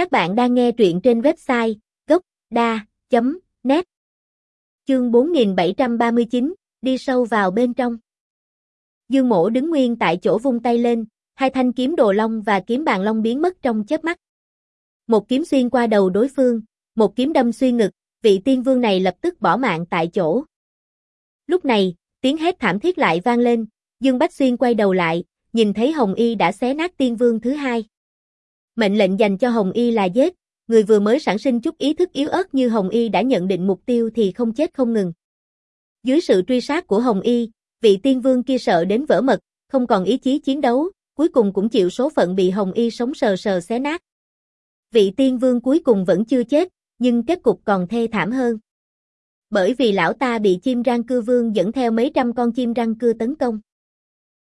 Các bạn đang nghe truyện trên website gốc.da.net Chương 4739, đi sâu vào bên trong. Dương mổ đứng nguyên tại chỗ vung tay lên, hai thanh kiếm đồ long và kiếm bàn long biến mất trong chớp mắt. Một kiếm xuyên qua đầu đối phương, một kiếm đâm xuyên ngực, vị tiên vương này lập tức bỏ mạng tại chỗ. Lúc này, tiếng hét thảm thiết lại vang lên, Dương Bách Xuyên quay đầu lại, nhìn thấy Hồng Y đã xé nát tiên vương thứ hai. Mệnh lệnh dành cho Hồng Y là giết, người vừa mới sản sinh chút ý thức yếu ớt như Hồng Y đã nhận định mục tiêu thì không chết không ngừng. Dưới sự truy sát của Hồng Y, vị tiên vương kia sợ đến vỡ mật, không còn ý chí chiến đấu, cuối cùng cũng chịu số phận bị Hồng Y sống sờ sờ xé nát. Vị tiên vương cuối cùng vẫn chưa chết, nhưng kết cục còn thê thảm hơn. Bởi vì lão ta bị chim răng cưa vương dẫn theo mấy trăm con chim răng cưa tấn công.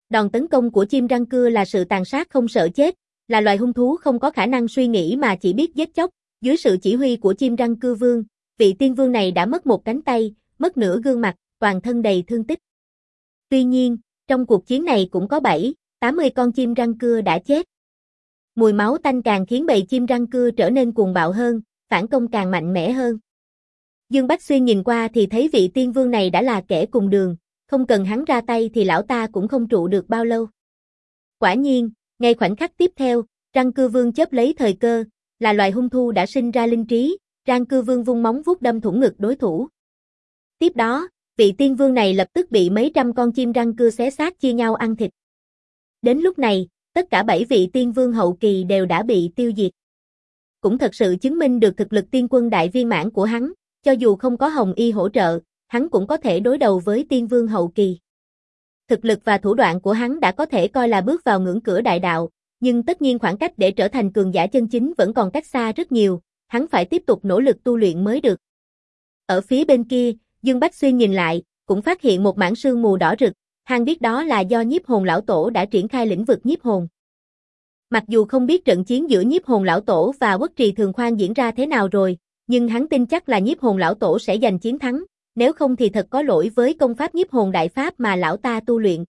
Đòn tấn công của chim răng cưa là sự tàn sát không sợ chết, là loài hung thú không có khả năng suy nghĩ mà chỉ biết giết chóc. Dưới sự chỉ huy của chim răng cưa vương, vị tiên vương này đã mất một cánh tay, mất nửa gương mặt, toàn thân đầy thương tích. Tuy nhiên, trong cuộc chiến này cũng có 7, 80 con chim răng cưa đã chết. Mùi máu tanh càng khiến bầy chim răng cưa trở nên cuồng bạo hơn, phản công càng mạnh mẽ hơn. Dương Bách Xuyên nhìn qua thì thấy vị tiên vương này đã là kẻ cùng đường, không cần hắn ra tay thì lão ta cũng không trụ được bao lâu. Quả nhiên, ngay khoảnh khắc tiếp theo, răng cưa vương chớp lấy thời cơ, là loài hung thu đã sinh ra linh trí, răng cưa vương vung móng vuốt đâm thủng ngực đối thủ. Tiếp đó, vị tiên vương này lập tức bị mấy trăm con chim răng cưa xé xác chia nhau ăn thịt. Đến lúc này, tất cả bảy vị tiên vương hậu kỳ đều đã bị tiêu diệt. Cũng thật sự chứng minh được thực lực tiên quân đại viên mãn của hắn, cho dù không có hồng y hỗ trợ, hắn cũng có thể đối đầu với tiên vương hậu kỳ. Thực lực và thủ đoạn của hắn đã có thể coi là bước vào ngưỡng cửa đại đạo, nhưng tất nhiên khoảng cách để trở thành cường giả chân chính vẫn còn cách xa rất nhiều, hắn phải tiếp tục nỗ lực tu luyện mới được. Ở phía bên kia, Dương Bách Xuyên nhìn lại, cũng phát hiện một mảng sương mù đỏ rực, hắn biết đó là do nhiếp hồn lão tổ đã triển khai lĩnh vực nhiếp hồn. Mặc dù không biết trận chiến giữa nhiếp hồn lão tổ và quốc trì thường khoan diễn ra thế nào rồi, nhưng hắn tin chắc là nhiếp hồn lão tổ sẽ giành chiến thắng, nếu không thì thật có lỗi với công pháp nhiếp hồn đại pháp mà lão ta tu luyện.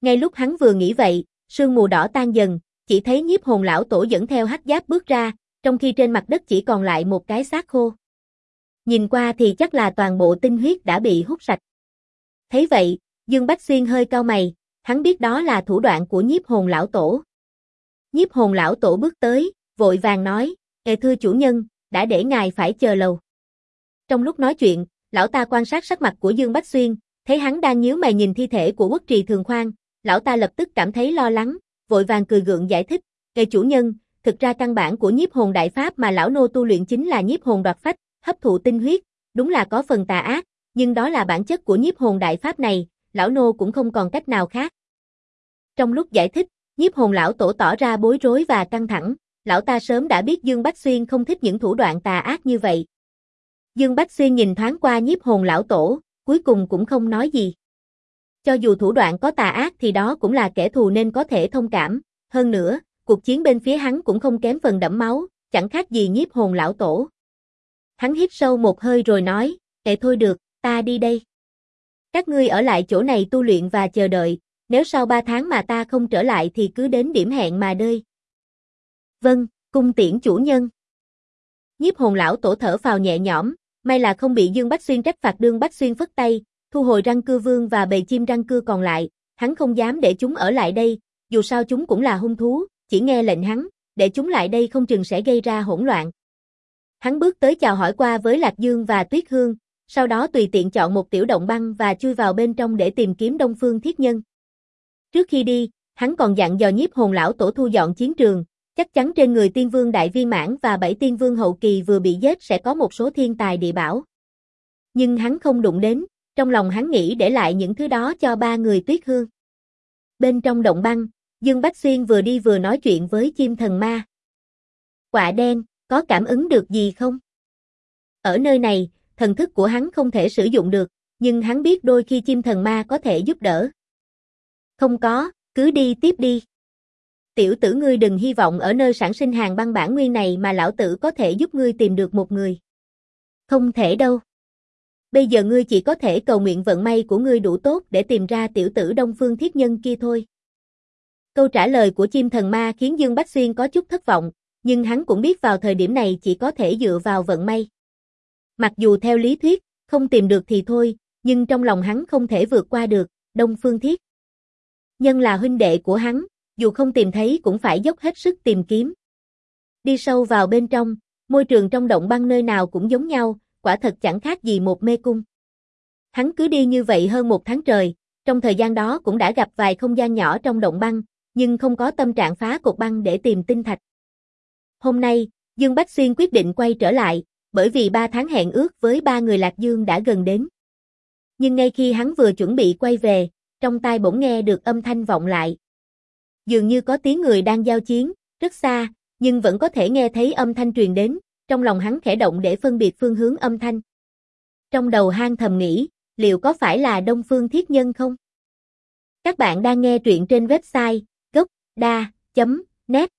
Ngay lúc hắn vừa nghĩ vậy, sương mù đỏ tan dần, chỉ thấy nhiếp hồn lão tổ dẫn theo hắc giáp bước ra, trong khi trên mặt đất chỉ còn lại một cái xác khô. Nhìn qua thì chắc là toàn bộ tinh huyết đã bị hút sạch. Thấy vậy, Dương Bách Xuyên hơi cao mày, hắn biết đó là thủ đoạn của nhiếp hồn lão tổ. Nhiếp hồn lão tổ bước tới, vội vàng nói, Ê thưa chủ nhân, đã để ngài phải chờ lâu. Trong lúc nói chuyện, lão ta quan sát sắc mặt của Dương Bách Xuyên, thấy hắn đang nhíu mày nhìn thi thể của quốc trì thường khoan, lão ta lập tức cảm thấy lo lắng, vội vàng cười gượng giải thích, Ê chủ nhân, thực ra căn bản của nhiếp hồn đại pháp mà lão nô tu luyện chính là nhiếp hồn đoạt phách, hấp thụ tinh huyết, đúng là có phần tà ác, nhưng đó là bản chất của nhiếp hồn đại pháp này, lão nô cũng không còn cách nào khác. Trong lúc giải thích, nhiếp hồn lão tổ tỏ ra bối rối và căng thẳng, lão ta sớm đã biết Dương Bách Xuyên không thích những thủ đoạn tà ác như vậy. Dương Bách Xuyên nhìn thoáng qua nhiếp hồn lão tổ, cuối cùng cũng không nói gì. Cho dù thủ đoạn có tà ác thì đó cũng là kẻ thù nên có thể thông cảm, hơn nữa, cuộc chiến bên phía hắn cũng không kém phần đẫm máu, chẳng khác gì nhiếp hồn lão tổ. Hắn hít sâu một hơi rồi nói, "Tệ thôi được, ta đi đây. Các ngươi ở lại chỗ này tu luyện và chờ đợi, nếu sau ba tháng mà ta không trở lại thì cứ đến điểm hẹn mà đơi. Vâng, cung tiễn chủ nhân. Nhiếp hồn lão tổ thở vào nhẹ nhõm, may là không bị Dương Bách Xuyên trách phạt đương Bách Xuyên phất tay, thu hồi răng cưa vương và bầy chim răng cưa còn lại, hắn không dám để chúng ở lại đây, dù sao chúng cũng là hung thú, chỉ nghe lệnh hắn, để chúng lại đây không chừng sẽ gây ra hỗn loạn. Hắn bước tới chào hỏi qua với Lạc Dương và Tuyết Hương, sau đó tùy tiện chọn một tiểu động băng và chui vào bên trong để tìm kiếm Đông Phương Thiết Nhân. Trước khi đi, hắn còn dặn dò nhiếp hồn lão tổ thu dọn chiến trường, chắc chắn trên người tiên vương đại viên mãn và bảy tiên vương hậu kỳ vừa bị giết sẽ có một số thiên tài địa bảo. Nhưng hắn không đụng đến, trong lòng hắn nghĩ để lại những thứ đó cho ba người tuyết hương. Bên trong động băng, Dương Bách Xuyên vừa đi vừa nói chuyện với chim thần ma. Quả đen, có cảm ứng được gì không? Ở nơi này, thần thức của hắn không thể sử dụng được, nhưng hắn biết đôi khi chim thần ma có thể giúp đỡ. Không có, cứ đi tiếp đi. Tiểu tử ngươi đừng hy vọng ở nơi sản sinh hàng băng bản nguyên này mà lão tử có thể giúp ngươi tìm được một người. Không thể đâu. Bây giờ ngươi chỉ có thể cầu nguyện vận may của ngươi đủ tốt để tìm ra tiểu tử Đông Phương Thiết Nhân kia thôi. Câu trả lời của chim thần ma khiến Dương Bách Xuyên có chút thất vọng, nhưng hắn cũng biết vào thời điểm này chỉ có thể dựa vào vận may. Mặc dù theo lý thuyết, không tìm được thì thôi, nhưng trong lòng hắn không thể vượt qua được, Đông Phương Thiết. Nhân là huynh đệ của hắn, dù không tìm thấy cũng phải dốc hết sức tìm kiếm. Đi sâu vào bên trong, môi trường trong động băng nơi nào cũng giống nhau, quả thật chẳng khác gì một mê cung. Hắn cứ đi như vậy hơn một tháng trời, trong thời gian đó cũng đã gặp vài không gian nhỏ trong động băng, nhưng không có tâm trạng phá cột băng để tìm tinh thạch. Hôm nay, Dương Bách Xuyên quyết định quay trở lại, bởi vì ba tháng hẹn ước với ba người Lạc Dương đã gần đến. Nhưng ngay khi hắn vừa chuẩn bị quay về, trong tai bỗng nghe được âm thanh vọng lại. Dường như có tiếng người đang giao chiến, rất xa, nhưng vẫn có thể nghe thấy âm thanh truyền đến, trong lòng hắn khẽ động để phân biệt phương hướng âm thanh. Trong đầu hang thầm nghĩ, liệu có phải là Đông Phương Thiết Nhân không? Các bạn đang nghe truyện trên website gocda.net